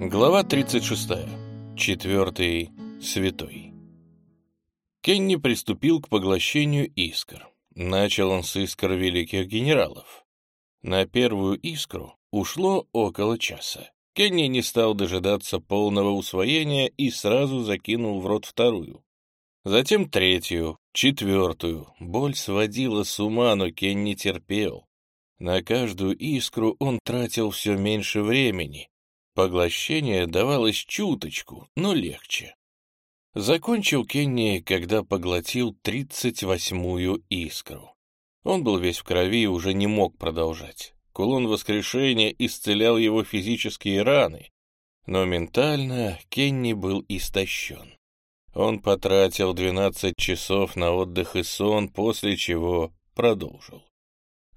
Глава 36. Четвертый святой. Кенни приступил к поглощению искр. Начал он с искр великих генералов. На первую искру ушло около часа. Кенни не стал дожидаться полного усвоения и сразу закинул в рот вторую. Затем третью, четвертую. Боль сводила с ума, но Кенни терпел. На каждую искру он тратил все меньше времени. Поглощение давалось чуточку, но легче. Закончил Кенни, когда поглотил тридцать восьмую искру. Он был весь в крови и уже не мог продолжать. Кулон воскрешения исцелял его физические раны, но ментально Кенни был истощен. Он потратил 12 часов на отдых и сон, после чего продолжил.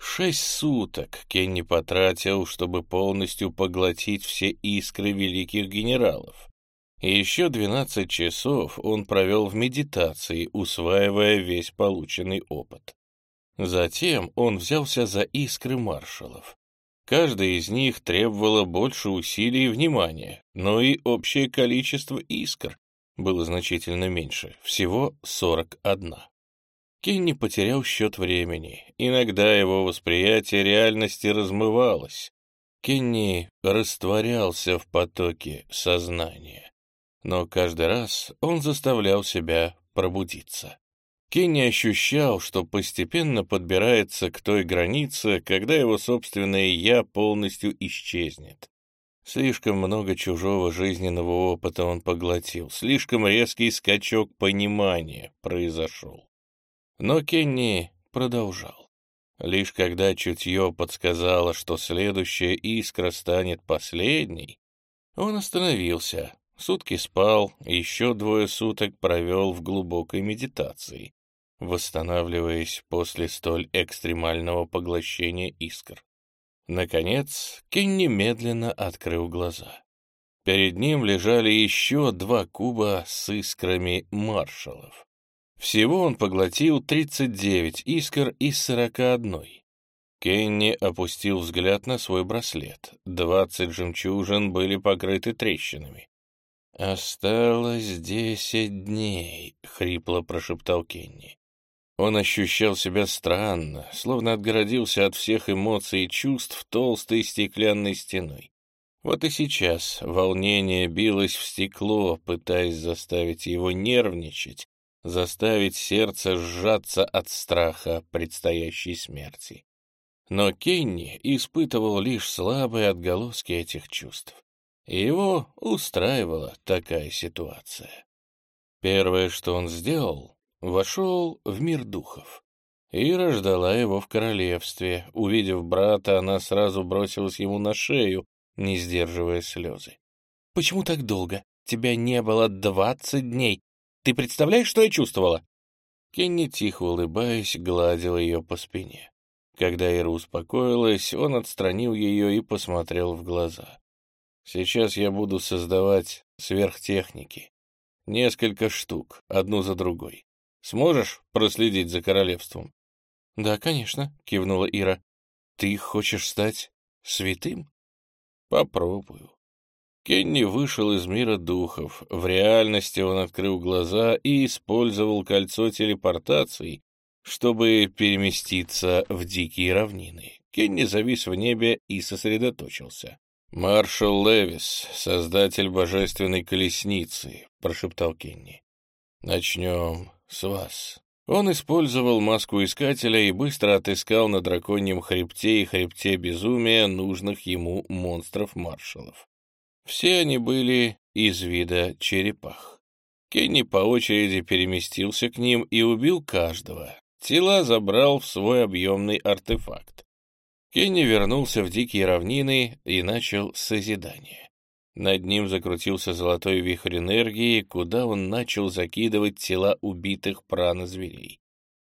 Шесть суток Кенни потратил, чтобы полностью поглотить все искры великих генералов. И еще 12 часов он провел в медитации, усваивая весь полученный опыт. Затем он взялся за искры маршалов. Каждая из них требовала больше усилий и внимания, но и общее количество искр было значительно меньше, всего 41. Кенни потерял счет времени. Иногда его восприятие реальности размывалось. Кенни растворялся в потоке сознания. Но каждый раз он заставлял себя пробудиться. Кенни ощущал, что постепенно подбирается к той границе, когда его собственное «я» полностью исчезнет. Слишком много чужого жизненного опыта он поглотил, слишком резкий скачок понимания произошел. Но Кенни продолжал. Лишь когда чутье подсказало, что следующая искра станет последней, он остановился, сутки спал, еще двое суток провел в глубокой медитации, восстанавливаясь после столь экстремального поглощения искр. Наконец, Кенни медленно открыл глаза. Перед ним лежали еще два куба с искрами маршалов. Всего он поглотил 39 искр из 41. Кенни опустил взгляд на свой браслет. 20 жемчужин были покрыты трещинами. «Осталось десять дней», — хрипло прошептал Кенни. Он ощущал себя странно, словно отгородился от всех эмоций и чувств толстой стеклянной стеной. Вот и сейчас волнение билось в стекло, пытаясь заставить его нервничать заставить сердце сжаться от страха предстоящей смерти. Но Кенни испытывал лишь слабые отголоски этих чувств. Его устраивала такая ситуация. Первое, что он сделал, вошел в мир духов. Ира ждала его в королевстве. Увидев брата, она сразу бросилась ему на шею, не сдерживая слезы. «Почему так долго? Тебя не было двадцать дней. Ты представляешь, что я чувствовала?» Кенни, тихо улыбаясь, гладил ее по спине. Когда Ира успокоилась, он отстранил ее и посмотрел в глаза. «Сейчас я буду создавать сверхтехники. Несколько штук, одну за другой. Сможешь проследить за королевством?» «Да, конечно», — кивнула Ира. «Ты хочешь стать святым?» «Попробую». Кенни вышел из мира духов. В реальности он открыл глаза и использовал кольцо телепортации, чтобы переместиться в дикие равнины. Кенни завис в небе и сосредоточился. «Маршал Левис, создатель божественной колесницы», — прошептал Кенни. «Начнем с вас». Он использовал маску искателя и быстро отыскал на драконьем хребте и хребте безумия нужных ему монстров-маршалов. Все они были из вида черепах. Кенни по очереди переместился к ним и убил каждого. Тела забрал в свой объемный артефакт. Кенни вернулся в дикие равнины и начал созидание. Над ним закрутился золотой вихрь энергии, куда он начал закидывать тела убитых прана-зверей.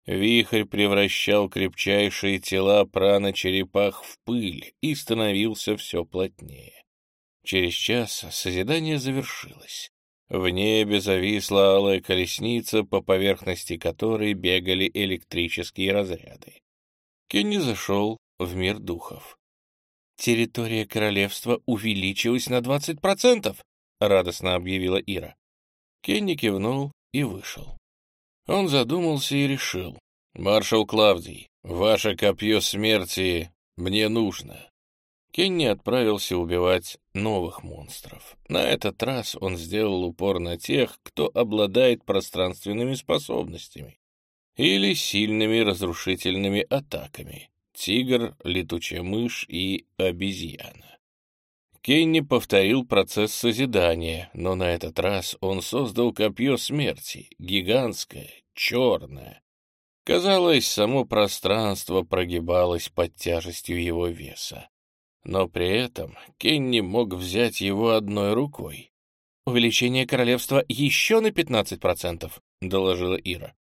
Вихрь превращал крепчайшие тела прана-черепах в пыль и становился все плотнее. Через час созидание завершилось. В небе зависла алая колесница, по поверхности которой бегали электрические разряды. Кенни зашел в мир духов. территория королевства увеличилась на 20%, радостно объявила Ира. Кенни кивнул и вышел. Он задумался и решил. «Маршал Клавдий, ваше копье смерти мне нужно». Кенни отправился убивать новых монстров. На этот раз он сделал упор на тех, кто обладает пространственными способностями или сильными разрушительными атаками. Тигр, летучая мышь и обезьяна. Кенни повторил процесс созидания, но на этот раз он создал копье смерти, гигантское, черное. Казалось, само пространство прогибалось под тяжестью его веса. Но при этом Кенни мог взять его одной рукой. «Увеличение королевства еще на 15%, — доложила Ира.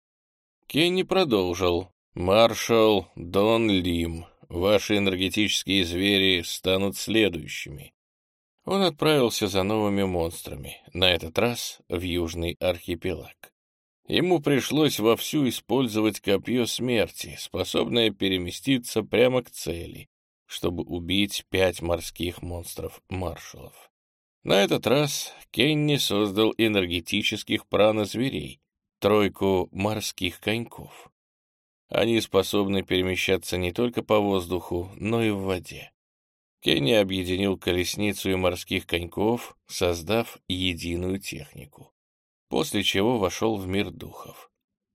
Кенни продолжил. «Маршал Дон Лим, ваши энергетические звери станут следующими». Он отправился за новыми монстрами, на этот раз в Южный архипелаг. Ему пришлось вовсю использовать копье смерти, способное переместиться прямо к цели, чтобы убить пять морских монстров-маршалов. На этот раз Кенни создал энергетических пранозверей, тройку морских коньков. Они способны перемещаться не только по воздуху, но и в воде. Кенни объединил колесницу и морских коньков, создав единую технику, после чего вошел в мир духов.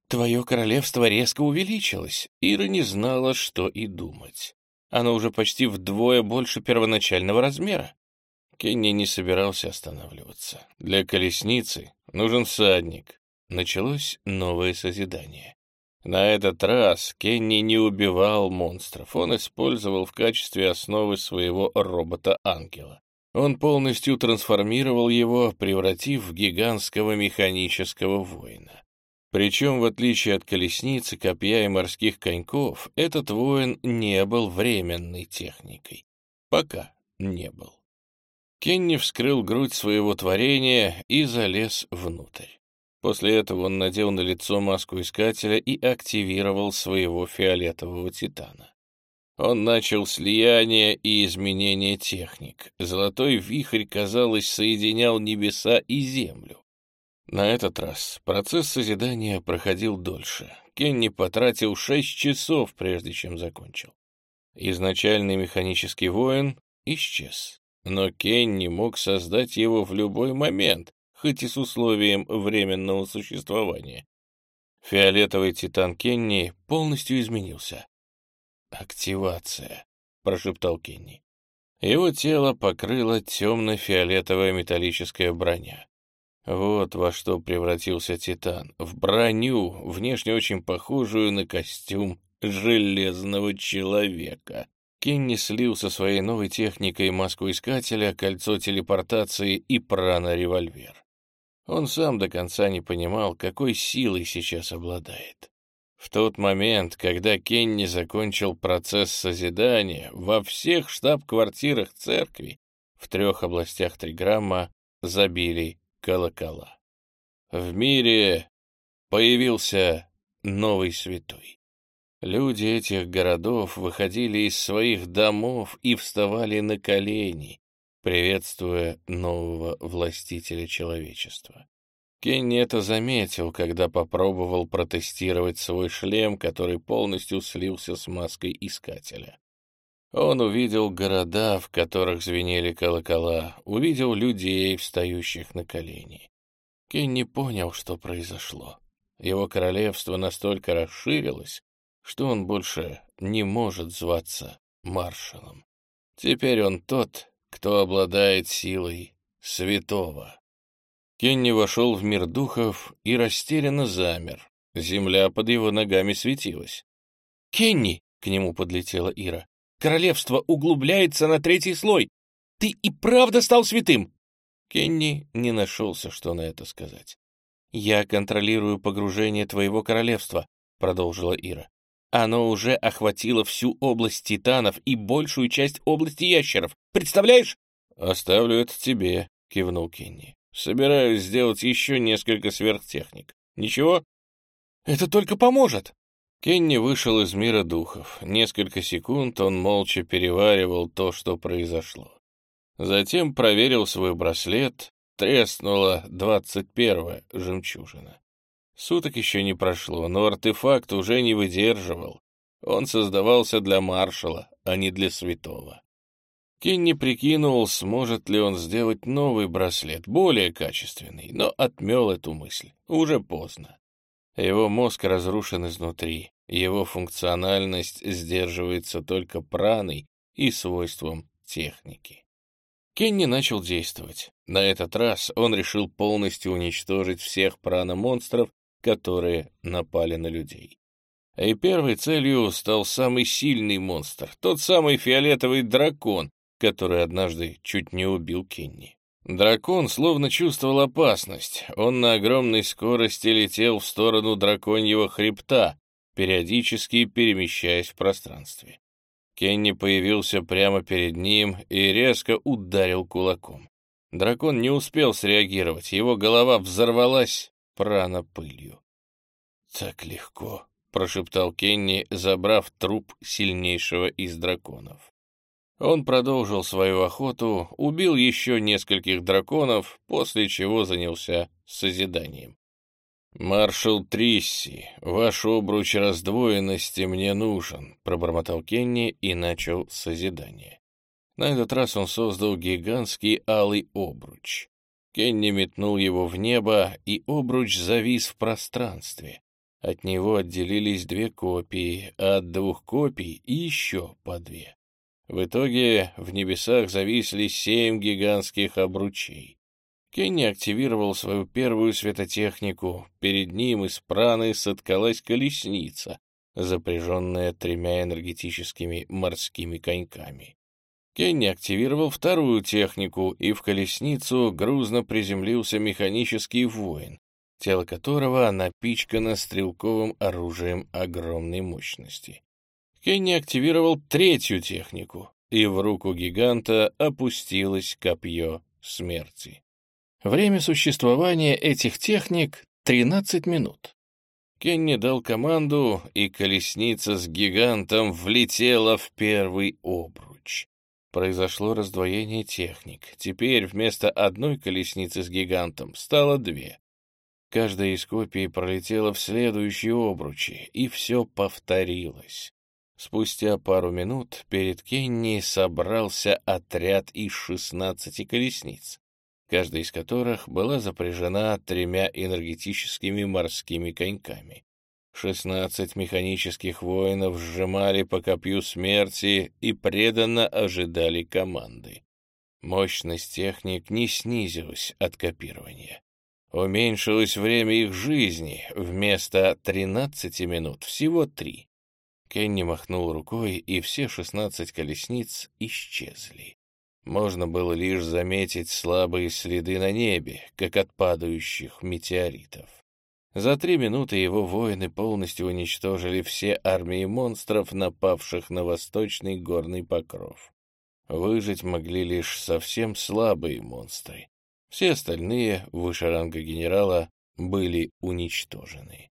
«Твое королевство резко увеличилось», Ира не знала, что и думать. Оно уже почти вдвое больше первоначального размера. Кенни не собирался останавливаться. Для колесницы нужен всадник. Началось новое созидание. На этот раз Кенни не убивал монстров, он использовал в качестве основы своего робота-ангела. Он полностью трансформировал его, превратив в гигантского механического воина. Причем, в отличие от колесницы, копья и морских коньков, этот воин не был временной техникой. Пока не был. Кенни вскрыл грудь своего творения и залез внутрь. После этого он надел на лицо маску искателя и активировал своего фиолетового титана. Он начал слияние и изменение техник. Золотой вихрь, казалось, соединял небеса и землю. На этот раз процесс созидания проходил дольше. Кенни потратил шесть часов, прежде чем закончил. Изначальный механический воин исчез, но Кенни мог создать его в любой момент, хоть и с условием временного существования. Фиолетовый титан Кенни полностью изменился. «Активация», — прошептал Кенни. Его тело покрыло темно-фиолетовая металлическая броня. Вот во что превратился Титан. В броню, внешне очень похожую на костюм железного человека. Кенни слил со своей новой техникой маску искателя, кольцо телепортации и прано-револьвер. Он сам до конца не понимал, какой силой сейчас обладает. В тот момент, когда Кенни закончил процесс созидания, во всех штаб-квартирах церкви в трех областях Триграмма забили колокола. В мире появился новый святой. Люди этих городов выходили из своих домов и вставали на колени, приветствуя нового властителя человечества. Кенни это заметил, когда попробовал протестировать свой шлем, который полностью слился с маской искателя. Он увидел города, в которых звенели колокола, увидел людей, встающих на колени. Кенни понял, что произошло. Его королевство настолько расширилось, что он больше не может зваться маршалом. Теперь он тот, кто обладает силой святого. Кенни вошел в мир духов и растерянно замер. Земля под его ногами светилась. «Кенни!» — к нему подлетела Ира. Королевство углубляется на третий слой. Ты и правда стал святым!» Кенни не нашелся, что на это сказать. «Я контролирую погружение твоего королевства», — продолжила Ира. «Оно уже охватило всю область титанов и большую часть области ящеров. Представляешь?» «Оставлю это тебе», — кивнул Кенни. «Собираюсь сделать еще несколько сверхтехник. Ничего?» «Это только поможет!» Кенни вышел из мира духов. Несколько секунд он молча переваривал то, что произошло. Затем проверил свой браслет, треснула двадцать первая жемчужина. Суток еще не прошло, но артефакт уже не выдерживал. Он создавался для маршала, а не для святого. Кенни прикинул, сможет ли он сделать новый браслет, более качественный, но отмел эту мысль. Уже поздно. Его мозг разрушен изнутри, его функциональность сдерживается только праной и свойством техники. Кенни начал действовать. На этот раз он решил полностью уничтожить всех прана-монстров, которые напали на людей. И первой целью стал самый сильный монстр, тот самый фиолетовый дракон, который однажды чуть не убил Кенни. Дракон словно чувствовал опасность. Он на огромной скорости летел в сторону драконьего хребта, периодически перемещаясь в пространстве. Кенни появился прямо перед ним и резко ударил кулаком. Дракон не успел среагировать, его голова взорвалась пранопылью. «Так легко», — прошептал Кенни, забрав труп сильнейшего из драконов. Он продолжил свою охоту, убил еще нескольких драконов, после чего занялся созиданием. «Маршал Трисси, ваш обруч раздвоенности мне нужен», — пробормотал Кенни и начал созидание. На этот раз он создал гигантский алый обруч. Кенни метнул его в небо, и обруч завис в пространстве. От него отделились две копии, а от двух копий еще по две. В итоге в небесах зависли семь гигантских обручей. Кенни активировал свою первую светотехнику. Перед ним из праны соткалась колесница, запряженная тремя энергетическими морскими коньками. Кенни активировал вторую технику, и в колесницу грузно приземлился механический воин, тело которого напичкано стрелковым оружием огромной мощности. Кенни активировал третью технику, и в руку гиганта опустилось копье смерти. Время существования этих техник — 13 минут. Кенни дал команду, и колесница с гигантом влетела в первый обруч. Произошло раздвоение техник. Теперь вместо одной колесницы с гигантом стало две. Каждая из копий пролетела в следующие обручи, и все повторилось. Спустя пару минут перед Кенни собрался отряд из шестнадцати колесниц, каждая из которых была запряжена тремя энергетическими морскими коньками. Шестнадцать механических воинов сжимали по копью смерти и преданно ожидали команды. Мощность техник не снизилась от копирования. Уменьшилось время их жизни, вместо тринадцати минут всего три. Кенни махнул рукой, и все шестнадцать колесниц исчезли. Можно было лишь заметить слабые следы на небе, как от падающих метеоритов. За три минуты его воины полностью уничтожили все армии монстров, напавших на восточный горный покров. Выжить могли лишь совсем слабые монстры. Все остальные, выше ранга генерала, были уничтожены.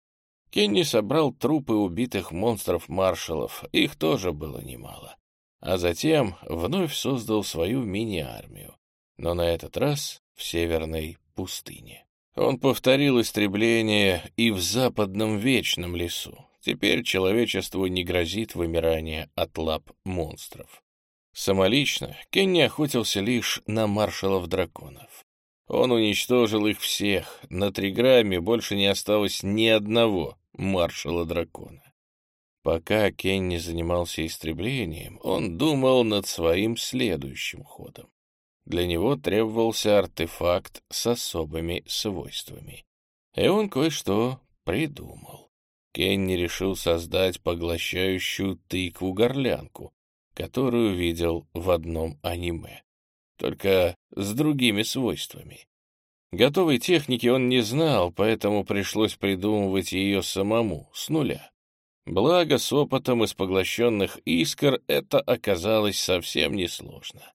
Кенни собрал трупы убитых монстров-маршалов, их тоже было немало. А затем вновь создал свою мини-армию, но на этот раз в северной пустыне. Он повторил истребление и в западном вечном лесу. Теперь человечеству не грозит вымирание от лап монстров. Самолично Кенни охотился лишь на маршалов-драконов. Он уничтожил их всех, на Триграмме больше не осталось ни одного маршала дракона. Пока Кенни занимался истреблением, он думал над своим следующим ходом. Для него требовался артефакт с особыми свойствами. И он кое-что придумал. Кенни решил создать поглощающую тыкву-горлянку, которую видел в одном аниме, только с другими свойствами. Готовой техники он не знал, поэтому пришлось придумывать ее самому, с нуля. Благо, с опытом из поглощенных искр это оказалось совсем несложно.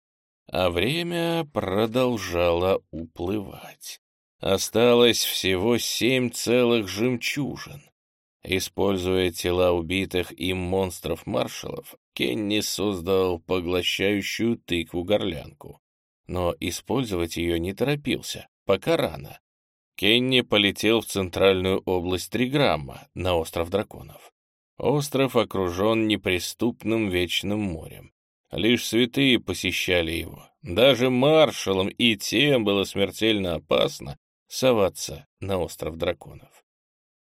А время продолжало уплывать. Осталось всего семь целых жемчужин. Используя тела убитых им монстров-маршалов, Кенни создал поглощающую тыкву-горлянку. Но использовать ее не торопился, пока рано. Кенни полетел в центральную область Триграмма, на остров драконов. Остров окружен неприступным вечным морем. Лишь святые посещали его. Даже маршалам и тем было смертельно опасно соваться на остров драконов.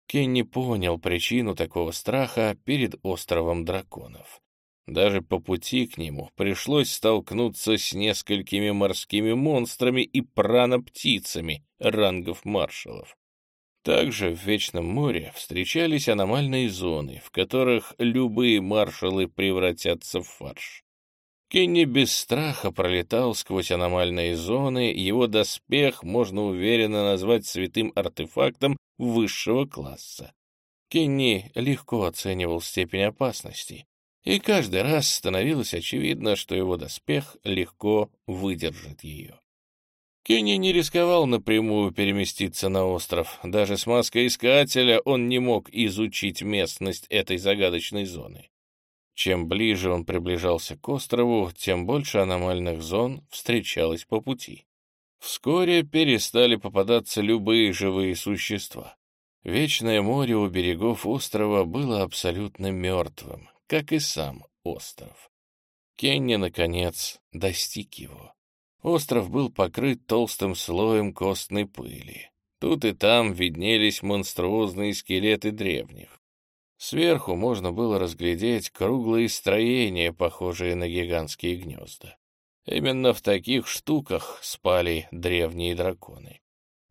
Кенни понял причину такого страха перед островом драконов. Даже по пути к нему пришлось столкнуться с несколькими морскими монстрами и праноптицами рангов маршалов. Также в Вечном море встречались аномальные зоны, в которых любые маршалы превратятся в фарш. Кенни без страха пролетал сквозь аномальные зоны, его доспех можно уверенно назвать святым артефактом высшего класса. Кенни легко оценивал степень опасности, и каждый раз становилось очевидно, что его доспех легко выдержит ее. Кенни не рисковал напрямую переместиться на остров. Даже с маской искателя он не мог изучить местность этой загадочной зоны. Чем ближе он приближался к острову, тем больше аномальных зон встречалось по пути. Вскоре перестали попадаться любые живые существа. Вечное море у берегов острова было абсолютно мертвым, как и сам остров. Кенни, наконец, достиг его. Остров был покрыт толстым слоем костной пыли. Тут и там виднелись монструозные скелеты древних. Сверху можно было разглядеть круглые строения, похожие на гигантские гнезда. Именно в таких штуках спали древние драконы.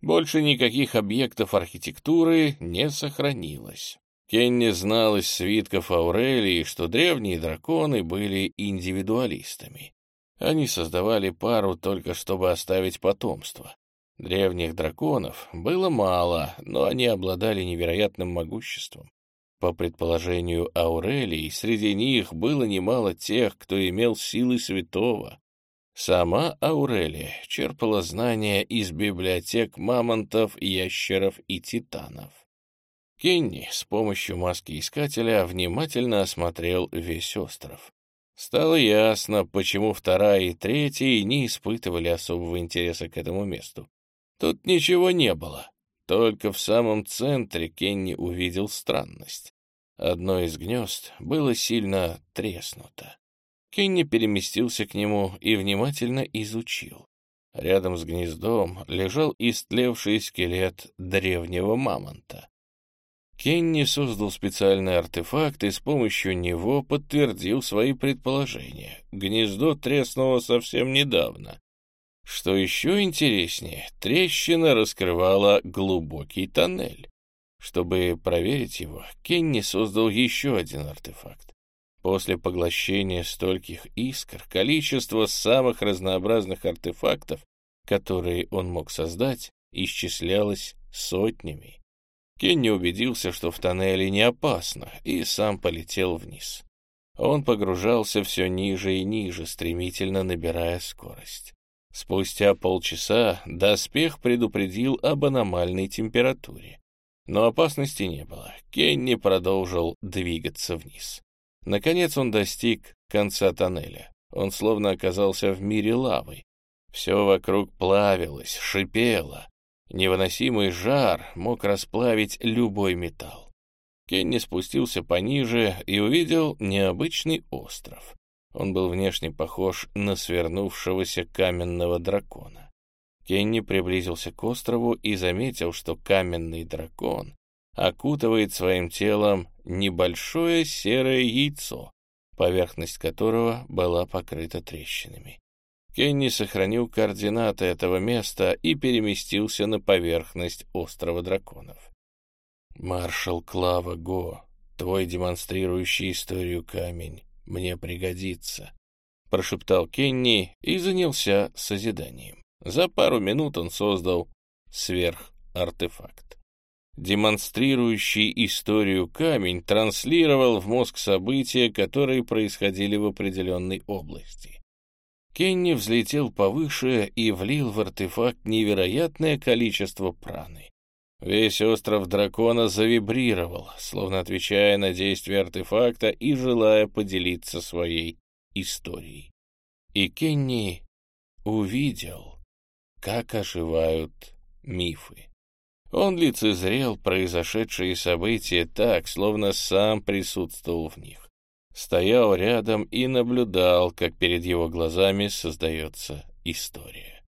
Больше никаких объектов архитектуры не сохранилось. Кенни знал из свитков Аурелии, что древние драконы были индивидуалистами. Они создавали пару только чтобы оставить потомство. Древних драконов было мало, но они обладали невероятным могуществом. По предположению Аурелии, среди них было немало тех, кто имел силы святого. Сама Аурелия черпала знания из библиотек мамонтов, ящеров и титанов. Кенни с помощью маски-искателя внимательно осмотрел весь остров. Стало ясно, почему вторая и третья не испытывали особого интереса к этому месту. Тут ничего не было, только в самом центре Кенни увидел странность. Одно из гнезд было сильно треснуто. Кенни переместился к нему и внимательно изучил. Рядом с гнездом лежал истлевший скелет древнего мамонта. Кенни создал специальный артефакт и с помощью него подтвердил свои предположения. Гнездо треснуло совсем недавно. Что еще интереснее, трещина раскрывала глубокий тоннель. Чтобы проверить его, Кенни создал еще один артефакт. После поглощения стольких искр, количество самых разнообразных артефактов, которые он мог создать, исчислялось сотнями. Кенни убедился, что в тоннеле не опасно, и сам полетел вниз. Он погружался все ниже и ниже, стремительно набирая скорость. Спустя полчаса доспех предупредил об аномальной температуре. Но опасности не было. Кенни продолжил двигаться вниз. Наконец он достиг конца тоннеля. Он словно оказался в мире лавы. Все вокруг плавилось, шипело. Невыносимый жар мог расплавить любой металл. Кенни спустился пониже и увидел необычный остров. Он был внешне похож на свернувшегося каменного дракона. Кенни приблизился к острову и заметил, что каменный дракон окутывает своим телом небольшое серое яйцо, поверхность которого была покрыта трещинами. Кенни сохранил координаты этого места и переместился на поверхность острова драконов. «Маршал Клава Го, твой демонстрирующий историю камень мне пригодится», — прошептал Кенни и занялся созиданием. За пару минут он создал сверхартефакт. Демонстрирующий историю камень транслировал в мозг события, которые происходили в определенной области. Кенни взлетел повыше и влил в артефакт невероятное количество праны. Весь остров дракона завибрировал, словно отвечая на действие артефакта и желая поделиться своей историей. И Кенни увидел, как оживают мифы. Он лицезрел произошедшие события так, словно сам присутствовал в них. Стоял рядом и наблюдал, как перед его глазами создается история.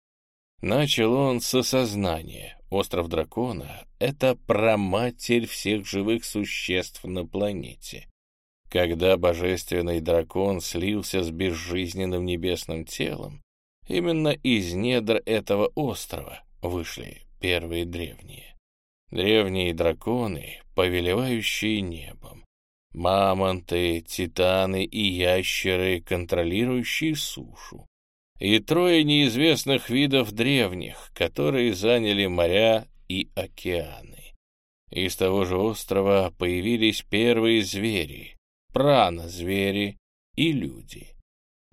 Начал он с осознания. Остров дракона — это проматерь всех живых существ на планете. Когда божественный дракон слился с безжизненным небесным телом, именно из недр этого острова вышли первые древние. Древние драконы, повелевающие небом. Мамонты, титаны и ящеры, контролирующие сушу и трое неизвестных видов древних, которые заняли моря и океаны. Из того же острова появились первые звери, прана-звери и люди.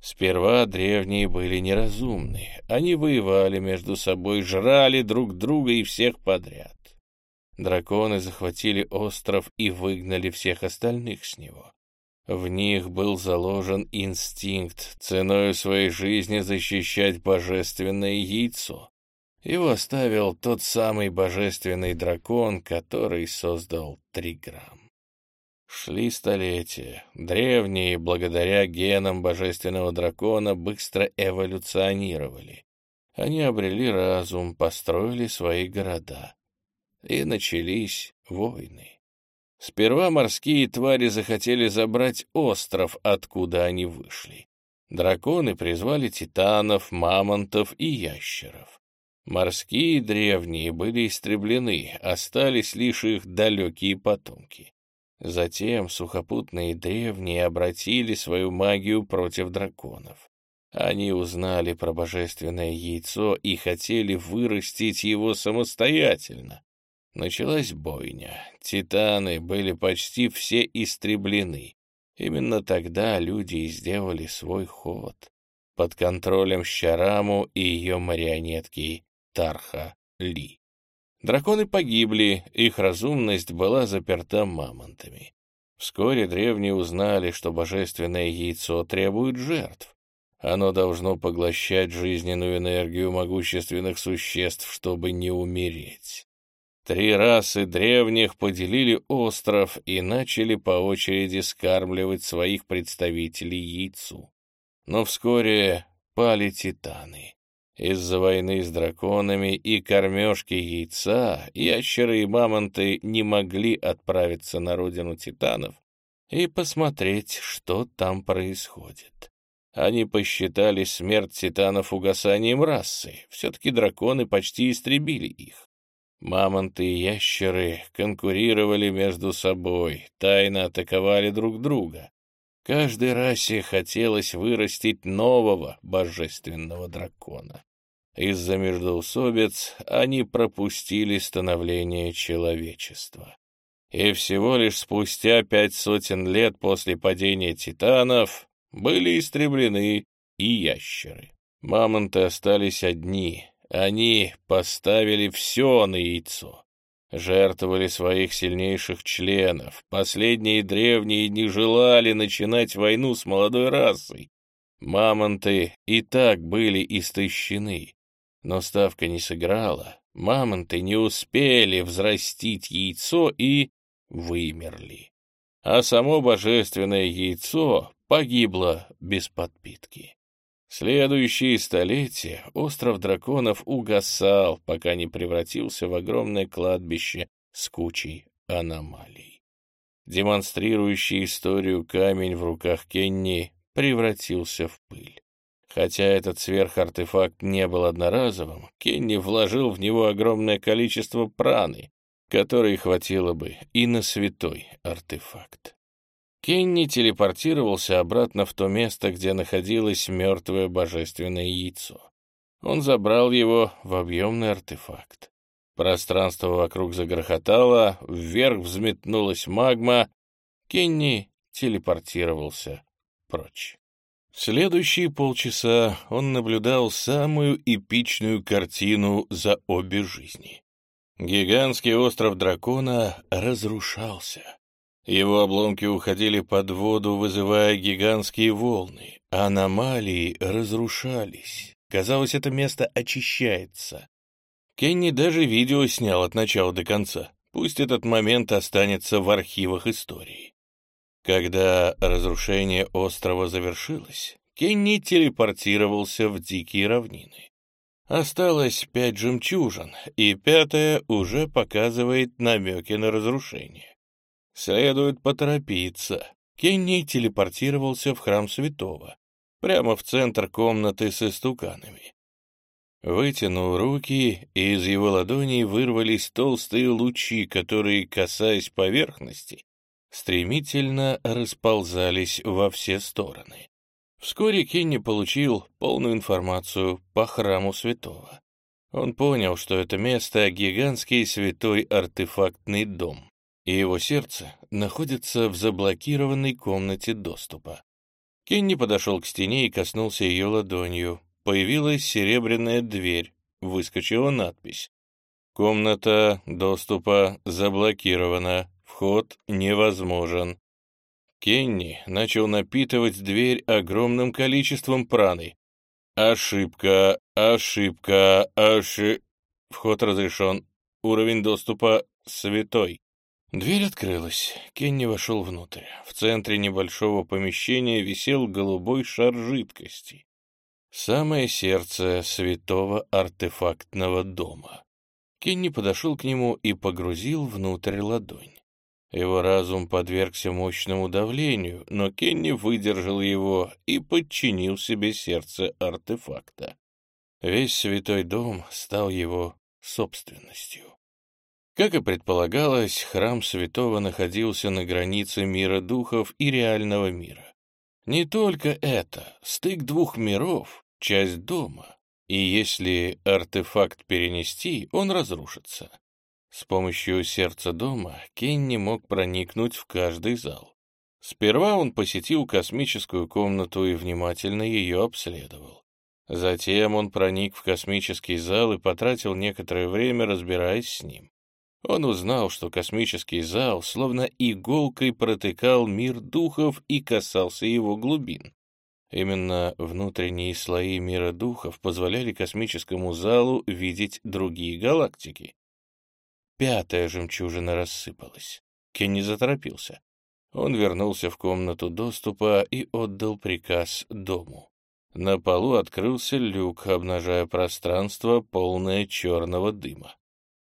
Сперва древние были неразумны, они воевали между собой, жрали друг друга и всех подряд. Драконы захватили остров и выгнали всех остальных с него. В них был заложен инстинкт ценой своей жизни защищать божественное яйцо. Его оставил тот самый божественный дракон, который создал Триграмм. Шли столетия. Древние, благодаря генам божественного дракона, быстро эволюционировали. Они обрели разум, построили свои города. И начались войны. Сперва морские твари захотели забрать остров, откуда они вышли. Драконы призвали титанов, мамонтов и ящеров. Морские древние были истреблены, остались лишь их далекие потомки. Затем сухопутные древние обратили свою магию против драконов. Они узнали про божественное яйцо и хотели вырастить его самостоятельно. Началась бойня. Титаны были почти все истреблены. Именно тогда люди и сделали свой ход. Под контролем Щараму и ее марионетки Тарха Ли. Драконы погибли, их разумность была заперта мамонтами. Вскоре древние узнали, что божественное яйцо требует жертв. Оно должно поглощать жизненную энергию могущественных существ, чтобы не умереть. Три расы древних поделили остров и начали по очереди скармливать своих представителей яйцу. Но вскоре пали титаны. Из-за войны с драконами и кормежки яйца ящеры и мамонты не могли отправиться на родину титанов и посмотреть, что там происходит. Они посчитали смерть титанов угасанием расы, все-таки драконы почти истребили их. Мамонты и ящеры конкурировали между собой, тайно атаковали друг друга. Каждой расе хотелось вырастить нового божественного дракона. Из-за междоусобиц они пропустили становление человечества. И всего лишь спустя пять сотен лет после падения титанов были истреблены и ящеры. Мамонты остались одни, они поставили все на яйцо. Жертвовали своих сильнейших членов. Последние древние не желали начинать войну с молодой расой. Мамонты и так были истощены. Но ставка не сыграла. Мамонты не успели взрастить яйцо и вымерли. А само божественное яйцо погибло без подпитки. Следующие столетия остров драконов угасал, пока не превратился в огромное кладбище с кучей аномалий. Демонстрирующий историю камень в руках Кенни превратился в пыль. Хотя этот сверхартефакт не был одноразовым, Кенни вложил в него огромное количество праны, которой хватило бы и на святой артефакт. Кенни телепортировался обратно в то место, где находилось мертвое божественное яйцо. Он забрал его в объемный артефакт. Пространство вокруг загрохотало, вверх взметнулась магма. Кенни телепортировался прочь. В следующие полчаса он наблюдал самую эпичную картину за обе жизни. Гигантский остров дракона разрушался. Его обломки уходили под воду, вызывая гигантские волны. Аномалии разрушались. Казалось, это место очищается. Кенни даже видео снял от начала до конца. Пусть этот момент останется в архивах истории. Когда разрушение острова завершилось, Кенни телепортировался в дикие равнины. Осталось пять жемчужин, и пятая уже показывает намеки на разрушение. Следует поторопиться. Кенни телепортировался в храм святого, прямо в центр комнаты с истуканами. Вытянул руки, и из его ладоней вырвались толстые лучи, которые, касаясь поверхности, стремительно расползались во все стороны. Вскоре Кенни получил полную информацию по храму святого. Он понял, что это место — гигантский святой артефактный дом, и его сердце находится в заблокированной комнате доступа. Кенни подошел к стене и коснулся ее ладонью, появилась серебряная дверь, выскочила надпись. Комната доступа заблокирована, вход невозможен. Кенни начал напитывать дверь огромным количеством праны. Ошибка, ошибка, ошибка. Вход разрешен. Уровень доступа святой. Дверь открылась. Кенни вошел внутрь. В центре небольшого помещения висел голубой шар жидкости. Самое сердце святого артефактного дома. Кенни подошел к нему и погрузил внутрь ладонь. Его разум подвергся мощному давлению, но Кенни выдержал его и подчинил себе сердце артефакта. Весь святой дом стал его собственностью. Как и предполагалось, храм святого находился на границе мира духов и реального мира. Не только это, стык двух миров — часть дома, и если артефакт перенести, он разрушится. С помощью сердца дома Кенни мог проникнуть в каждый зал. Сперва он посетил космическую комнату и внимательно ее обследовал. Затем он проник в космический зал и потратил некоторое время, разбираясь с ним. Он узнал, что космический зал словно иголкой протыкал мир духов и касался его глубин. Именно внутренние слои мира духов позволяли космическому залу видеть другие галактики. Пятая жемчужина рассыпалась. Кенни заторопился. Он вернулся в комнату доступа и отдал приказ дому. На полу открылся люк, обнажая пространство, полное черного дыма.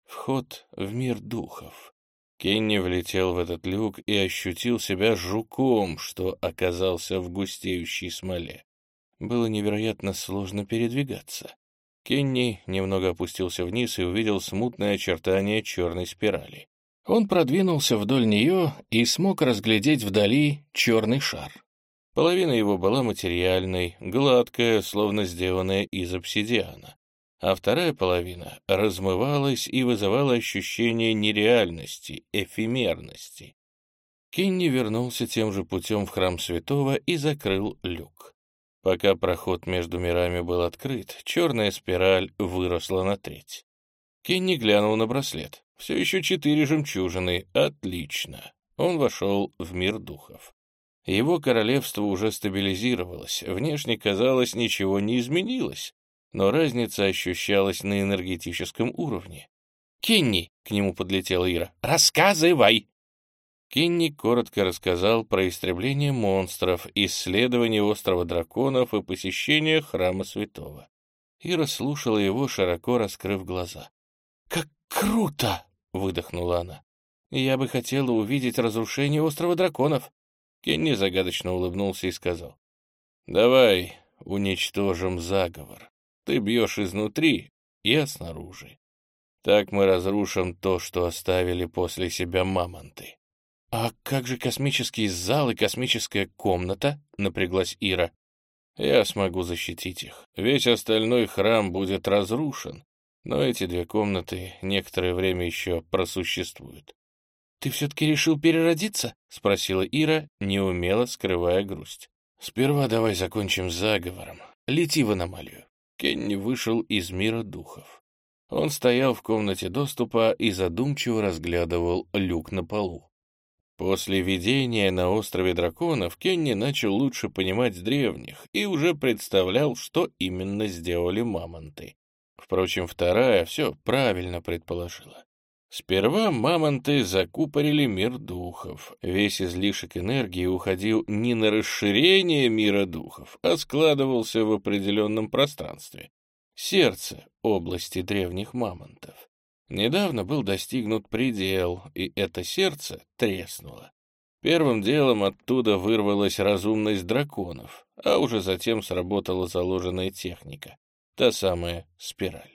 Вход в мир духов. Кенни влетел в этот люк и ощутил себя жуком, что оказался в густеющей смоле. Было невероятно сложно передвигаться. Кенни немного опустился вниз и увидел смутное очертание черной спирали. Он продвинулся вдоль нее и смог разглядеть вдали черный шар. Половина его была материальной, гладкая, словно сделанная из обсидиана а вторая половина размывалась и вызывала ощущение нереальности, эфемерности. Кенни вернулся тем же путем в храм святого и закрыл люк. Пока проход между мирами был открыт, черная спираль выросла на треть. Кенни глянул на браслет. Все еще четыре жемчужины. Отлично. Он вошел в мир духов. Его королевство уже стабилизировалось. Внешне, казалось, ничего не изменилось но разница ощущалась на энергетическом уровне. «Кенни!» — к нему подлетела Ира. «Рассказывай!» Кенни коротко рассказал про истребление монстров, исследование острова драконов и посещение храма святого. Ира слушала его, широко раскрыв глаза. «Как круто!» — выдохнула она. «Я бы хотела увидеть разрушение острова драконов». Кенни загадочно улыбнулся и сказал. «Давай уничтожим заговор». Ты бьешь изнутри, я снаружи. Так мы разрушим то, что оставили после себя мамонты. — А как же космический зал и космическая комната? — напряглась Ира. — Я смогу защитить их. Весь остальной храм будет разрушен, но эти две комнаты некоторое время еще просуществуют. — Ты все-таки решил переродиться? — спросила Ира, неумело скрывая грусть. — Сперва давай закончим заговором. Лети в аномалию. Кенни вышел из мира духов. Он стоял в комнате доступа и задумчиво разглядывал люк на полу. После видения на острове драконов Кенни начал лучше понимать древних и уже представлял, что именно сделали мамонты. Впрочем, вторая все правильно предположила. Сперва мамонты закупорили мир духов. Весь излишек энергии уходил не на расширение мира духов, а складывался в определенном пространстве. Сердце области древних мамонтов. Недавно был достигнут предел, и это сердце треснуло. Первым делом оттуда вырвалась разумность драконов, а уже затем сработала заложенная техника, та самая спираль.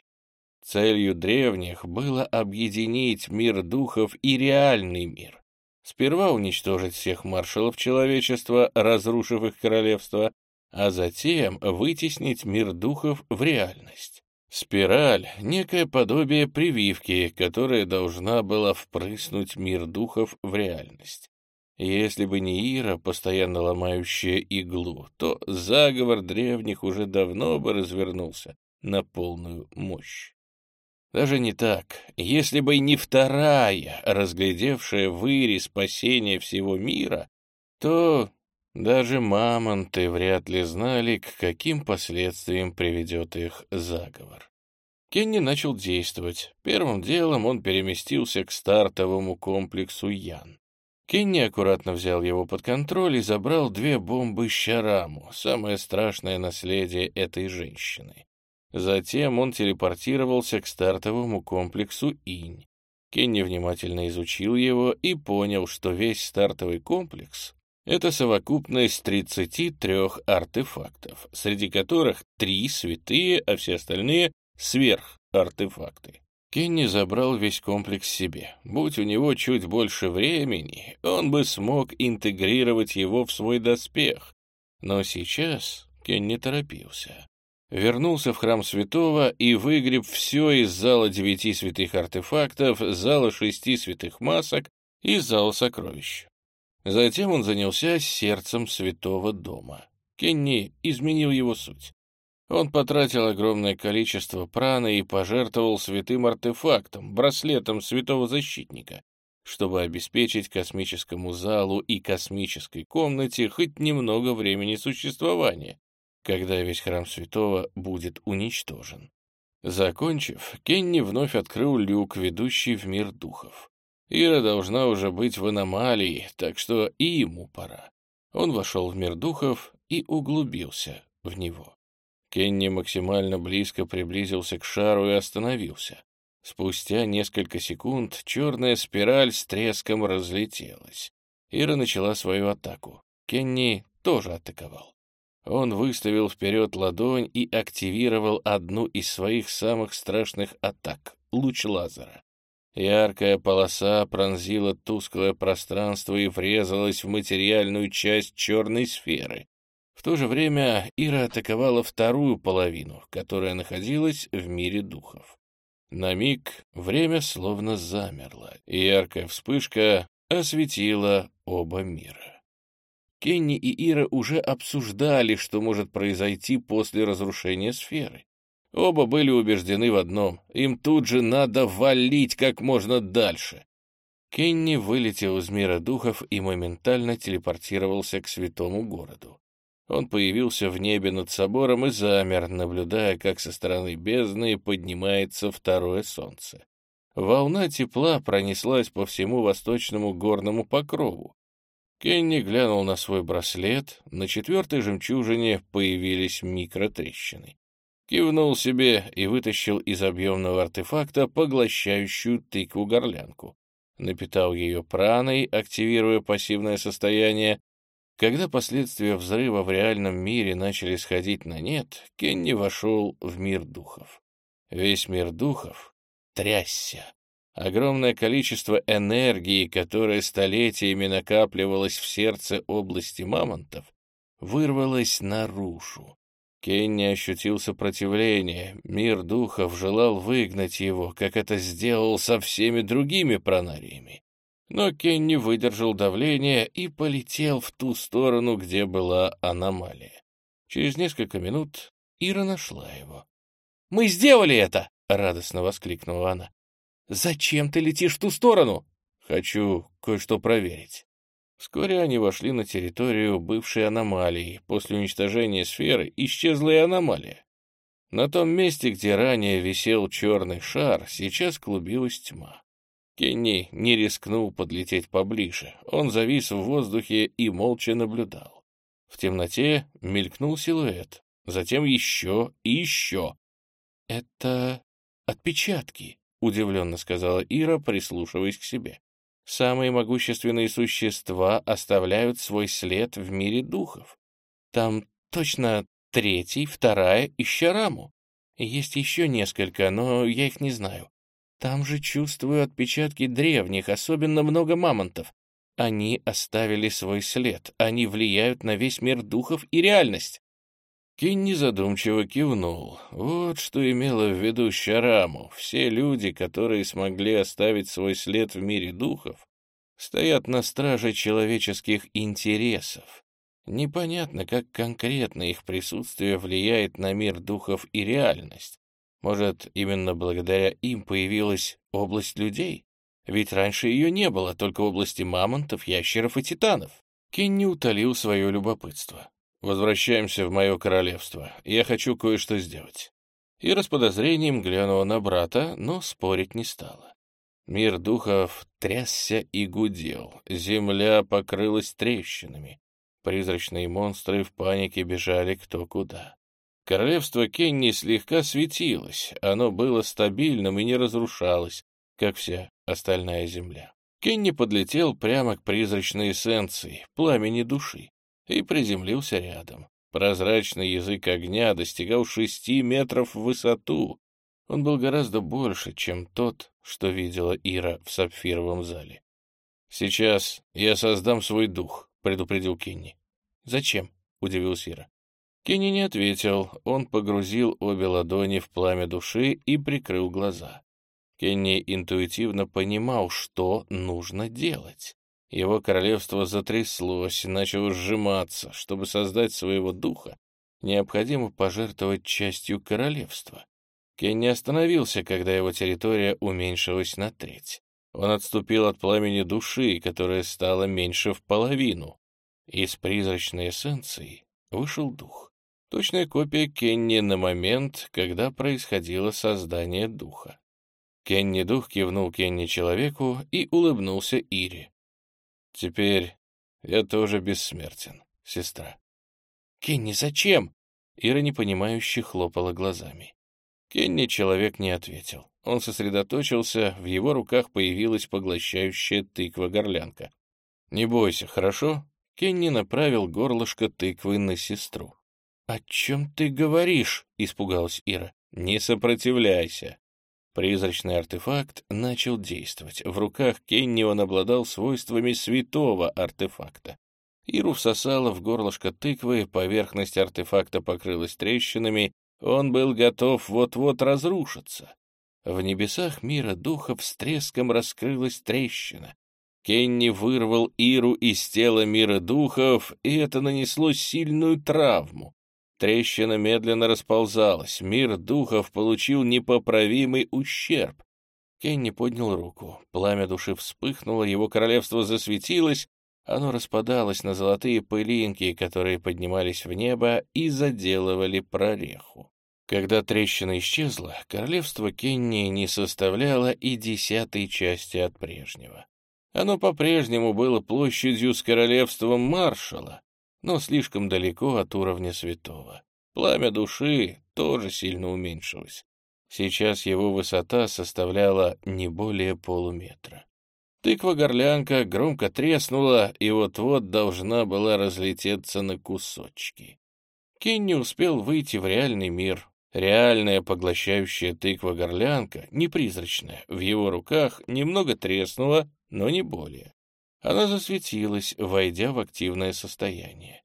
Целью древних было объединить мир духов и реальный мир. Сперва уничтожить всех маршалов человечества, разрушив их королевство, а затем вытеснить мир духов в реальность. Спираль — некое подобие прививки, которая должна была впрыснуть мир духов в реальность. Если бы не Ира, постоянно ломающая иглу, то заговор древних уже давно бы развернулся на полную мощь. Даже не так. Если бы не вторая, разглядевшая в Ире спасение всего мира, то даже мамонты вряд ли знали, к каким последствиям приведет их заговор. Кенни начал действовать. Первым делом он переместился к стартовому комплексу Ян. Кенни аккуратно взял его под контроль и забрал две бомбы Щараму, самое страшное наследие этой женщины. Затем он телепортировался к стартовому комплексу Инь. Кенни внимательно изучил его и понял, что весь стартовый комплекс это совокупность 33 артефактов, среди которых три святые, а все остальные — сверхартефакты. Кенни забрал весь комплекс себе. Будь у него чуть больше времени, он бы смог интегрировать его в свой доспех. Но сейчас Кенни торопился. Вернулся в храм святого и выгреб все из зала девяти святых артефактов, зала шести святых масок и зала сокровищ. Затем он занялся сердцем святого дома. Кенни изменил его суть. Он потратил огромное количество праны и пожертвовал святым артефактом, браслетом святого защитника, чтобы обеспечить космическому залу и космической комнате хоть немного времени существования, когда весь храм святого будет уничтожен. Закончив, Кенни вновь открыл люк, ведущий в мир духов. Ира должна уже быть в аномалии, так что и ему пора. Он вошел в мир духов и углубился в него. Кенни максимально близко приблизился к шару и остановился. Спустя несколько секунд черная спираль с треском разлетелась. Ира начала свою атаку. Кенни тоже атаковал. Он выставил вперед ладонь и активировал одну из своих самых страшных атак — луч лазера. Яркая полоса пронзила тусклое пространство и врезалась в материальную часть черной сферы. В то же время Ира атаковала вторую половину, которая находилась в мире духов. На миг время словно замерло, и яркая вспышка осветила оба мира. Кенни и Ира уже обсуждали, что может произойти после разрушения сферы. Оба были убеждены в одном — им тут же надо валить как можно дальше. Кенни вылетел из мира духов и моментально телепортировался к святому городу. Он появился в небе над собором и замер, наблюдая, как со стороны бездны поднимается второе солнце. Волна тепла пронеслась по всему восточному горному покрову. Кенни глянул на свой браслет, на четвертой жемчужине появились микротрещины кивнул себе и вытащил из объемного артефакта поглощающую тыкву-горлянку. Напитал ее праной, активируя пассивное состояние. Когда последствия взрыва в реальном мире начали сходить на нет, Кенни вошел в мир духов. Весь мир духов трясся. Огромное количество энергии, которое столетиями накапливалось в сердце области мамонтов, вырвалось наружу. Кенни ощутил сопротивление, мир духов желал выгнать его, как это сделал со всеми другими пронариями. Но Кенни выдержал давление и полетел в ту сторону, где была аномалия. Через несколько минут Ира нашла его. «Мы сделали это!» — радостно воскликнула она. «Зачем ты летишь в ту сторону?» «Хочу кое-что проверить». Вскоре они вошли на территорию бывшей аномалии. После уничтожения сферы исчезла и аномалия. На том месте, где ранее висел черный шар, сейчас клубилась тьма. Кенни не рискнул подлететь поближе. Он завис в воздухе и молча наблюдал. В темноте мелькнул силуэт, затем еще и еще. «Это отпечатки», — удивленно сказала Ира, прислушиваясь к себе. Самые могущественные существа оставляют свой след в мире духов. Там точно третий, вторая и Щараму. Есть еще несколько, но я их не знаю. Там же чувствую отпечатки древних, особенно много мамонтов. Они оставили свой след, они влияют на весь мир духов и реальность. Кинни задумчиво кивнул. Вот что имела в виду Щараму. Все люди, которые смогли оставить свой след в мире духов, стоят на страже человеческих интересов. Непонятно, как конкретно их присутствие влияет на мир духов и реальность. Может, именно благодаря им появилась область людей? Ведь раньше ее не было, только области мамонтов, ящеров и титанов. Кенни утолил свое любопытство. «Возвращаемся в мое королевство. Я хочу кое-что сделать». Ира с подозрением глянула на брата, но спорить не стала. Мир духов трясся и гудел, земля покрылась трещинами. Призрачные монстры в панике бежали кто куда. Королевство Кенни слегка светилось, оно было стабильным и не разрушалось, как вся остальная земля. Кенни подлетел прямо к призрачной эссенции, пламени души и приземлился рядом. Прозрачный язык огня достигал шести метров в высоту. Он был гораздо больше, чем тот, что видела Ира в сапфировом зале. «Сейчас я создам свой дух», — предупредил Кенни. «Зачем?» — удивился Ира. Кенни не ответил, он погрузил обе ладони в пламя души и прикрыл глаза. Кенни интуитивно понимал, что нужно делать. Его королевство затряслось, начало сжиматься. Чтобы создать своего духа, необходимо пожертвовать частью королевства. Кен не остановился, когда его территория уменьшилась на треть. Он отступил от пламени души, которая стала меньше в половину. Из призрачной эссенции вышел дух. Точная копия Кенни на момент, когда происходило создание духа. Кенни-дух кивнул Кенни-человеку и улыбнулся Ире. Теперь я тоже бессмертен, сестра. Кенни, зачем? Ира непонимающе хлопала глазами. Кенни человек не ответил. Он сосредоточился, в его руках появилась поглощающая тыква-горлянка. «Не бойся, хорошо?» Кенни направил горлышко тыквы на сестру. «О чем ты говоришь?» — испугалась Ира. «Не сопротивляйся. Призрачный артефакт начал действовать. В руках Кенни он обладал свойствами святого артефакта. Иру всосала в горлышко тыквы, поверхность артефакта покрылась трещинами, он был готов вот-вот разрушиться. В небесах мира духов с треском раскрылась трещина. Кенни вырвал Иру из тела мира духов, и это нанесло сильную травму. Трещина медленно расползалась, мир духов получил непоправимый ущерб. Кенни поднял руку, пламя души вспыхнуло, его королевство засветилось, оно распадалось на золотые пылинки, которые поднимались в небо и заделывали прореху. Когда трещина исчезла, королевство Кенни не составляло и десятой части от прежнего. Оно по-прежнему было площадью с королевством маршала, но слишком далеко от уровня святого. Пламя души тоже сильно уменьшилось. Сейчас его высота составляла не более полуметра. Тыква-горлянка громко треснула и вот-вот должна была разлететься на кусочки. Кенни успел выйти в реальный мир. Реальная поглощающая тыква-горлянка, не призрачная, в его руках немного треснула, но не более. Она засветилась, войдя в активное состояние.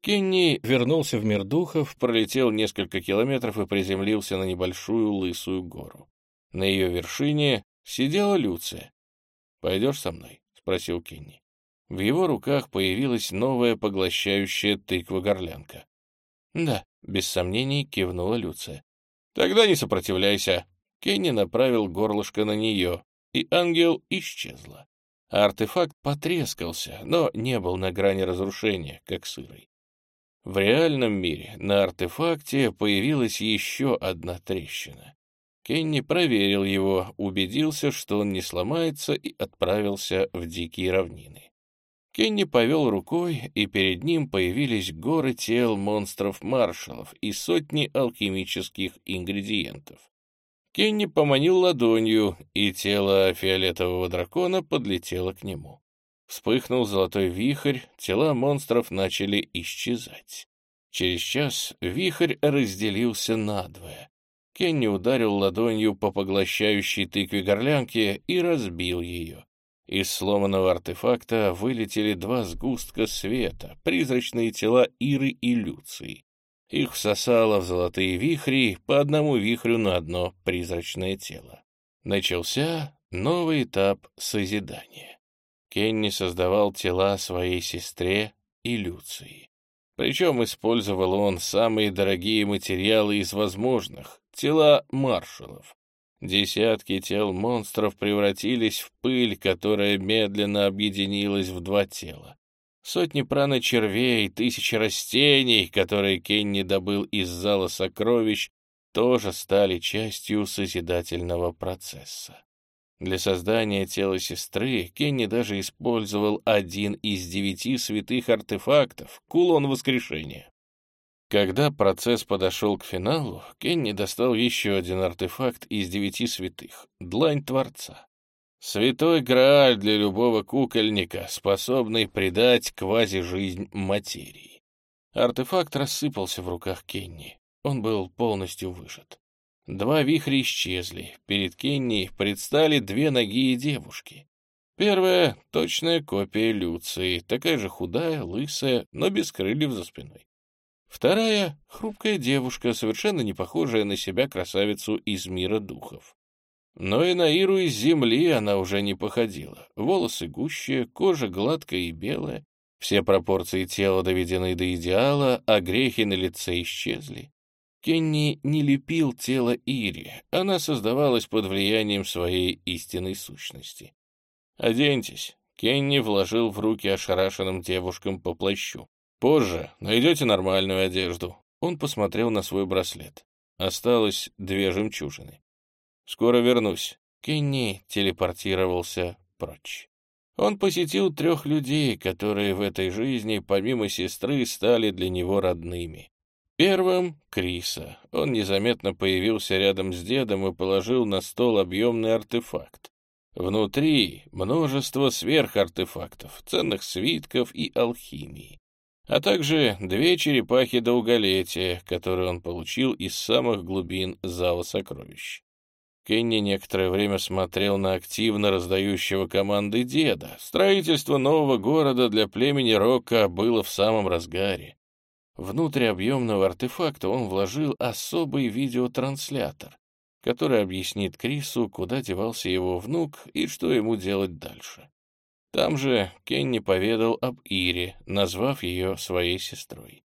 Кенни вернулся в мир духов, пролетел несколько километров и приземлился на небольшую лысую гору. На ее вершине сидела Люция. «Пойдешь со мной?» — спросил Кенни. В его руках появилась новая поглощающая тыква-горлянка. «Да», — без сомнений кивнула Люция. «Тогда не сопротивляйся». Кенни направил горлышко на нее, и ангел исчезла. Артефакт потрескался, но не был на грани разрушения, как сырый. В реальном мире на артефакте появилась еще одна трещина. Кенни проверил его, убедился, что он не сломается, и отправился в дикие равнины. Кенни повел рукой, и перед ним появились горы тел монстров-маршалов и сотни алхимических ингредиентов. Кенни поманил ладонью, и тело фиолетового дракона подлетело к нему. Вспыхнул золотой вихрь, тела монстров начали исчезать. Через час вихрь разделился надвое. Кенни ударил ладонью по поглощающей тыкве горлянки и разбил ее. Из сломанного артефакта вылетели два сгустка света, призрачные тела Иры и Люции. Их всосало в золотые вихри, по одному вихрю на одно призрачное тело. Начался новый этап созидания. Кенни создавал тела своей сестре и Люции. Причем использовал он самые дорогие материалы из возможных — тела маршалов. Десятки тел монстров превратились в пыль, которая медленно объединилась в два тела. Сотни прана-червей, тысячи растений, которые Кенни добыл из зала сокровищ, тоже стали частью созидательного процесса. Для создания тела сестры Кенни даже использовал один из девяти святых артефактов — кулон воскрешения. Когда процесс подошел к финалу, Кенни достал еще один артефакт из девяти святых — длань Творца. Святой Грааль для любого кукольника, способный придать квази-жизнь материи. Артефакт рассыпался в руках Кенни. Он был полностью выжат. Два вихря исчезли. Перед Кенни предстали две ноги и девушки. Первая — точная копия Люции, такая же худая, лысая, но без крыльев за спиной. Вторая — хрупкая девушка, совершенно не похожая на себя красавицу из мира духов. Но и на Иру из земли она уже не походила. Волосы гуще, кожа гладкая и белая, все пропорции тела доведены до идеала, а грехи на лице исчезли. Кенни не лепил тело Ири, она создавалась под влиянием своей истинной сущности. «Оденьтесь», — Кенни вложил в руки ошарашенным девушкам по плащу. «Позже найдете нормальную одежду». Он посмотрел на свой браслет. Осталось две жемчужины. Скоро вернусь». Кенни телепортировался прочь. Он посетил трех людей, которые в этой жизни, помимо сестры, стали для него родными. Первым — Криса. Он незаметно появился рядом с дедом и положил на стол объемный артефакт. Внутри множество сверхартефактов, ценных свитков и алхимии, а также две черепахи долголетия, которые он получил из самых глубин зала сокровищ. Кенни некоторое время смотрел на активно раздающего команды деда. Строительство нового города для племени Рока было в самом разгаре. Внутрь объемного артефакта он вложил особый видеотранслятор, который объяснит Крису, куда девался его внук и что ему делать дальше. Там же Кенни поведал об Ире, назвав ее своей сестрой.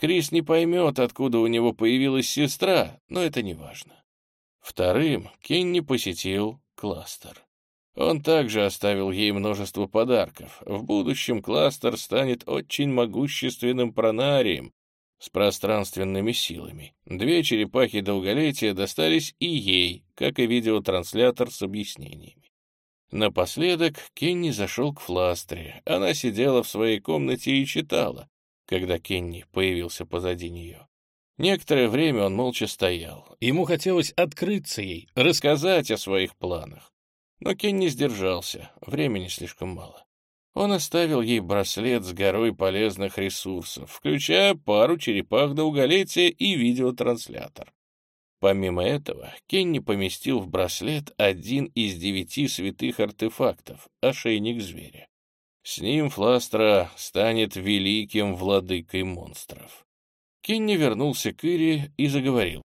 Крис не поймет, откуда у него появилась сестра, но это не важно. Вторым Кенни посетил кластер. Он также оставил ей множество подарков. В будущем кластер станет очень могущественным пронарием с пространственными силами. Две черепахи долголетия достались и ей, как и видеотранслятор с объяснениями. Напоследок Кенни зашел к Фластре. Она сидела в своей комнате и читала, когда Кенни появился позади нее. Некоторое время он молча стоял. Ему хотелось открыться ей, рассказать о своих планах. Но Кен не сдержался, времени слишком мало. Он оставил ей браслет с горой полезных ресурсов, включая пару черепах долголетия и видеотранслятор. Помимо этого, Кенни поместил в браслет один из девяти святых артефактов — ошейник зверя. С ним Фластра станет великим владыкой монстров. Кенни вернулся к Ире и заговорил.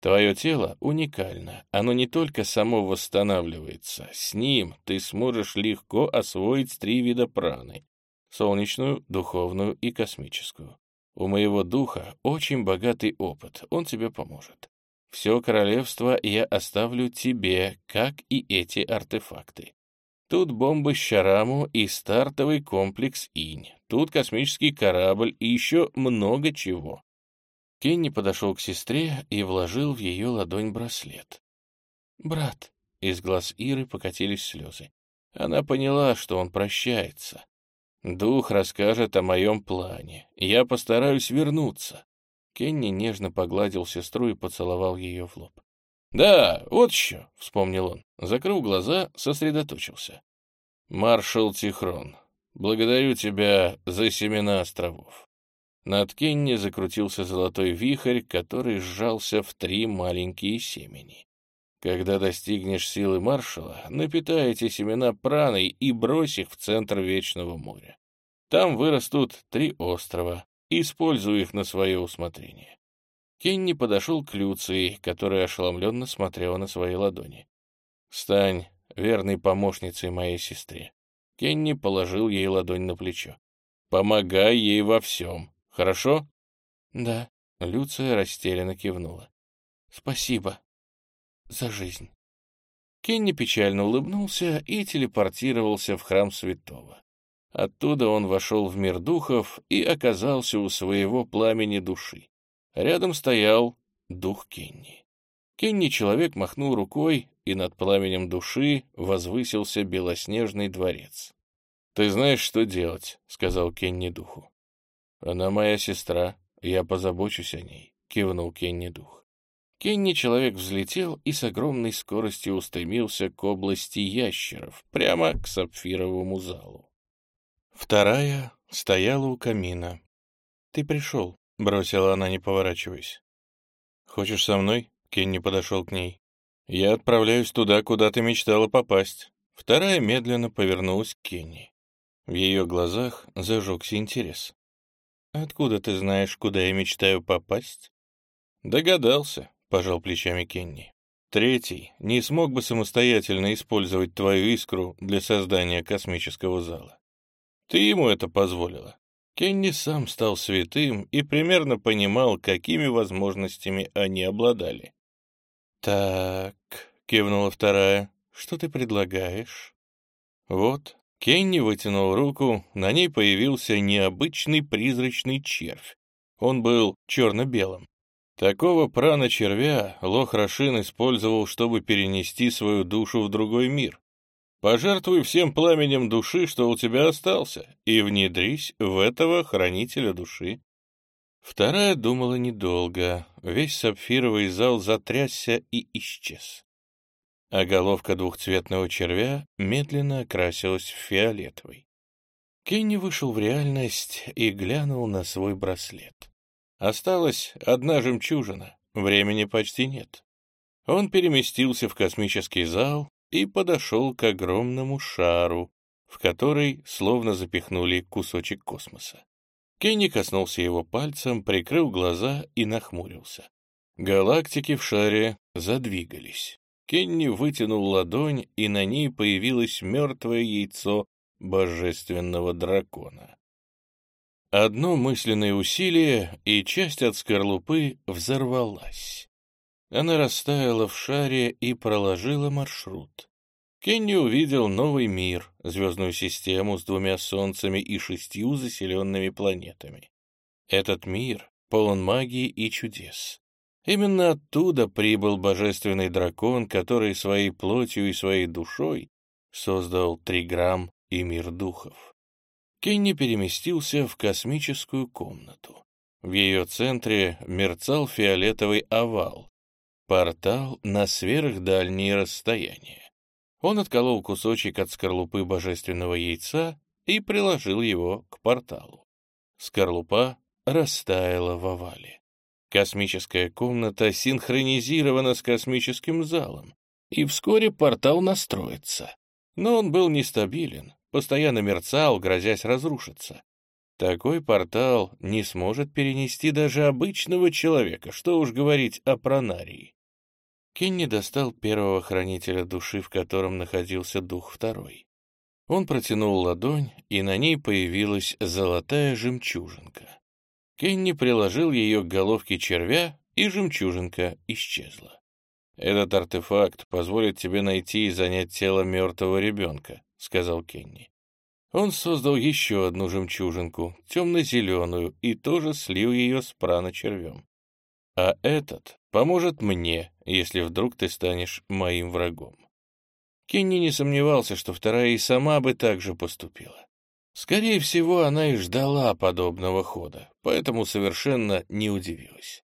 Твое тело уникально. Оно не только само восстанавливается. С ним ты сможешь легко освоить три вида праны. Солнечную, духовную и космическую. У моего духа очень богатый опыт, он тебе поможет. Все королевство я оставлю тебе, как и эти артефакты. Тут бомбы Щараму и стартовый комплекс Инь. Тут космический корабль и еще много чего. Кенни подошел к сестре и вложил в ее ладонь браслет. «Брат», — из глаз Иры покатились слезы. Она поняла, что он прощается. «Дух расскажет о моем плане. Я постараюсь вернуться». Кенни нежно погладил сестру и поцеловал ее в лоб. «Да, вот еще», — вспомнил он. Закрыл глаза, сосредоточился. «Маршал Тихрон, благодарю тебя за семена островов». Над Кенни закрутился золотой вихрь, который сжался в три маленькие семени. Когда достигнешь силы маршала, напитай эти семена праной и брось их в центр Вечного моря. Там вырастут три острова. Используй их на свое усмотрение. Кенни подошел к Люции, которая ошеломленно смотрела на свои ладони. «Стань верной помощницей моей сестре». Кенни положил ей ладонь на плечо. «Помогай ей во всем, хорошо?» «Да», — Люция растерянно кивнула. «Спасибо за жизнь». Кенни печально улыбнулся и телепортировался в храм святого. Оттуда он вошел в мир духов и оказался у своего пламени души. Рядом стоял дух Кенни. Кенни-человек махнул рукой, и над пламенем души возвысился белоснежный дворец. «Ты знаешь, что делать», — сказал Кенни духу. «Она моя сестра, я позабочусь о ней», — кивнул Кенни дух. Кенни-человек взлетел и с огромной скоростью устремился к области ящеров, прямо к сапфировому залу. Вторая стояла у камина. «Ты пришел», — бросила она, не поворачиваясь. «Хочешь со мной?» — Кенни подошел к ней. «Я отправляюсь туда, куда ты мечтала попасть». Вторая медленно повернулась к Кенни. В ее глазах зажегся интерес. «Откуда ты знаешь, куда я мечтаю попасть?» «Догадался», — пожал плечами Кенни. «Третий не смог бы самостоятельно использовать твою искру для создания космического зала. Ты ему это позволила. Кенни сам стал святым и примерно понимал, какими возможностями они обладали. «Так», — кивнула вторая, — «что ты предлагаешь?» Вот, Кенни вытянул руку, на ней появился необычный призрачный червь. Он был черно-белым. Такого прана-червя Лох Рашин использовал, чтобы перенести свою душу в другой мир. Пожертвуй всем пламенем души, что у тебя остался, и внедрись в этого хранителя души. Вторая думала недолго. Весь сапфировый зал затрясся и исчез. А головка двухцветного червя медленно окрасилась в фиолетовый. Кенни вышел в реальность и глянул на свой браслет. Осталась одна жемчужина, времени почти нет. Он переместился в космический зал и подошел к огромному шару, в который словно запихнули кусочек космоса. Кенни коснулся его пальцем, прикрыл глаза и нахмурился. Галактики в шаре задвигались. Кенни вытянул ладонь, и на ней появилось мертвое яйцо божественного дракона. Одно мысленное усилие, и часть от скорлупы взорвалась. Она растаяла в шаре и проложила маршрут. Кенни увидел новый мир, звездную систему с двумя солнцами и шестью заселенными планетами. Этот мир полон магии и чудес. Именно оттуда прибыл божественный дракон, который своей плотью и своей душой создал Триграмм и мир духов. Кенни переместился в космическую комнату. В ее центре мерцал фиолетовый овал, Портал на сверхдальние расстояния. Он отколол кусочек от скорлупы божественного яйца и приложил его к порталу. Скорлупа растаяла в овале. Космическая комната синхронизирована с космическим залом, и вскоре портал настроится. Но он был нестабилен, постоянно мерцал, грозясь разрушиться. Такой портал не сможет перенести даже обычного человека, что уж говорить о пронарии. Кенни достал первого хранителя души, в котором находился дух второй. Он протянул ладонь, и на ней появилась золотая жемчужинка. Кенни приложил ее к головке червя, и жемчужинка исчезла. «Этот артефакт позволит тебе найти и занять тело мертвого ребенка», — сказал Кенни. Он создал еще одну жемчужинку, темно-зеленую, и тоже слил ее с прана-червем. «А этот поможет мне, если вдруг ты станешь моим врагом». Кенни не сомневался, что вторая и сама бы так же поступила. Скорее всего, она и ждала подобного хода, поэтому совершенно не удивилась.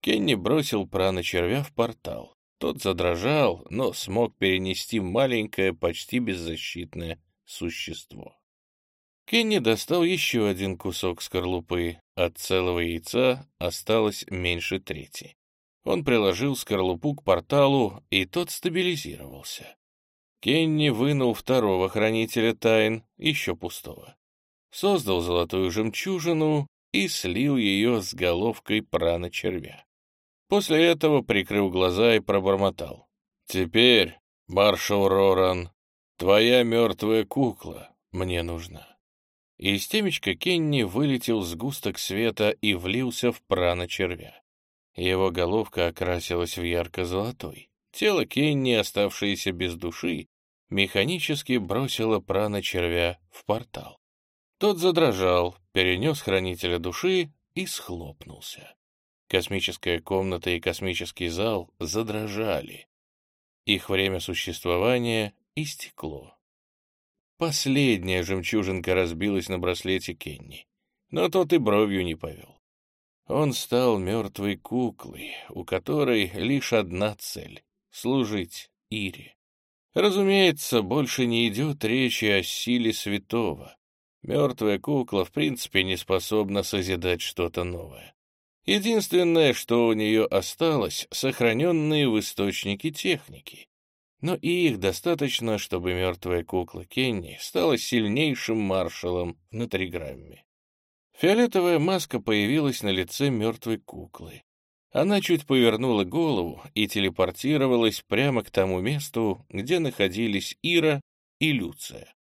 Кенни бросил прана-червя в портал. Тот задрожал, но смог перенести маленькое, почти беззащитное существо. Кенни достал еще один кусок скорлупы. От целого яйца осталось меньше трети. Он приложил скорлупу к порталу, и тот стабилизировался. Кенни вынул второго хранителя тайн, еще пустого. Создал золотую жемчужину и слил ее с головкой прана червя. После этого прикрыл глаза и пробормотал. «Теперь, маршал Роран, твоя мертвая кукла мне нужна». Из темечка Кенни вылетел сгусток света и влился в прана червя. Его головка окрасилась в ярко-золотой. Тело Кенни, оставшееся без души, механически бросило прана червя в портал. Тот задрожал, перенес хранителя души и схлопнулся. Космическая комната и космический зал задрожали. Их время существования истекло. Последняя жемчужинка разбилась на браслете Кенни, но тот и бровью не повел. Он стал мертвой куклой, у которой лишь одна цель — служить Ире. Разумеется, больше не идет речи о силе святого. Мертвая кукла в принципе не способна созидать что-то новое. Единственное, что у нее осталось, сохраненные в источнике техники. Но и их достаточно, чтобы мертвая кукла Кенни стала сильнейшим маршалом на триграмме. Фиолетовая маска появилась на лице мертвой куклы. Она чуть повернула голову и телепортировалась прямо к тому месту, где находились Ира и Люция.